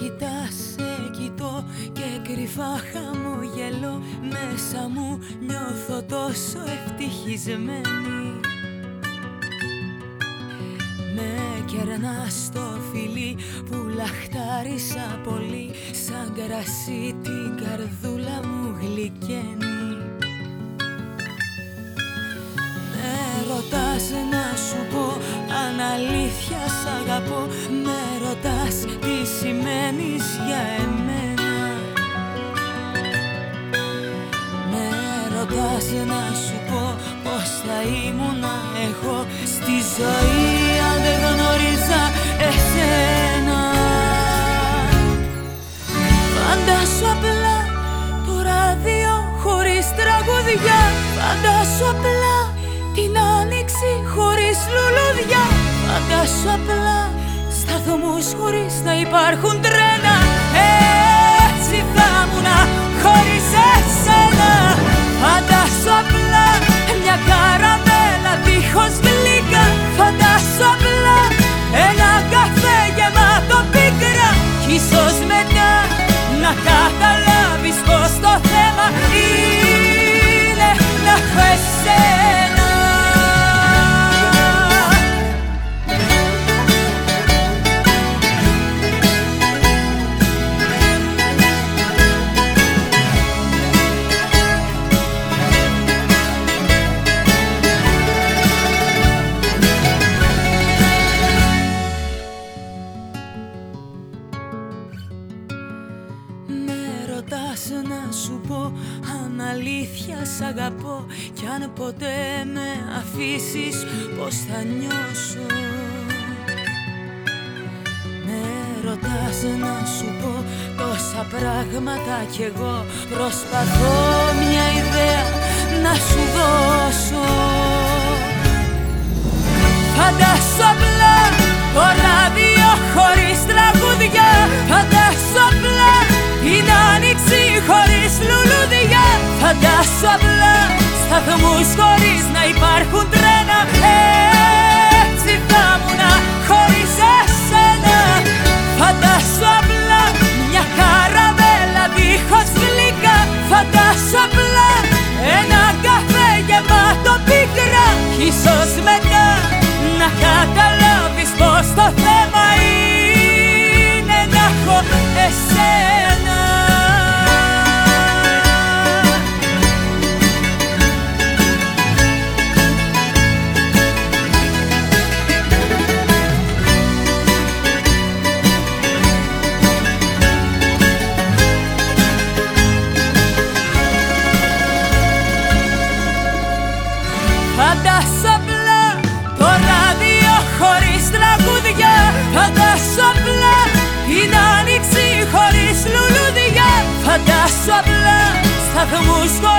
κοιτάς, σε κοιτώ και κρυφά χαμογελώ. Μέσα μου νιώθω τόσο ευτυχισμένη. Με κερνάς στο φιλί που λαχτάρισα πολύ. Σαν κρασί την καρδούλα μου γλυκαίνει Με ρωτάς να σου πω αν αλήθεια σ' αγαπώ Με ρωτάς τι σημαίνεις για εμένα. Με ρωτάς να σου πω πως θα ήμουνα εγώ Στη ζωή αν δεν γνώριζα εσένα. Φαντάσου απλά το ράδιο χωρίς τραγουδιά. Φαντάσου απλά την άνοιξη χωρίς λουλουδιά Φαντάσου απλά σταθμούς χωρίς να υπάρχουν τρένα ρωτάς να σου πω αν αλήθεια σ' αγαπώ Κι αν ποτέ με αφήσεις πως θα νιώσω. Με ρωτάς να σου πω τόσα πράγματα κι εγώ Προσπαθώ μια ιδέα να σου δώσω απλά σταθμούς χωρίς να υπάρχουν τρένα χωρίς λουλουδιά